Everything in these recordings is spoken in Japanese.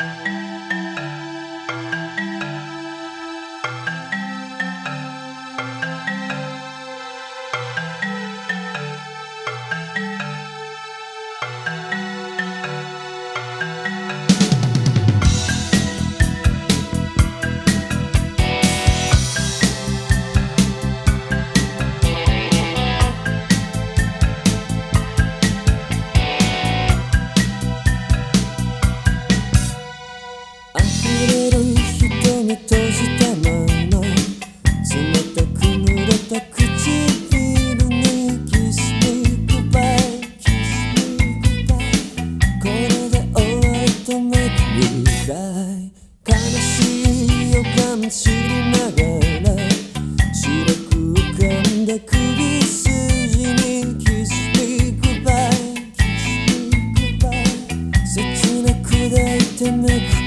Música れる瞳閉じたまま冷たく濡れた唇に Kiss me goodbye. Kiss me goodbye これで終わりとめくり返い悲しい予感知りながら白く浮かんだ首筋に Kiss me goodbye Kiss me goodbye 切なく抱いてめくり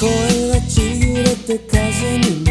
声はちぎれて風に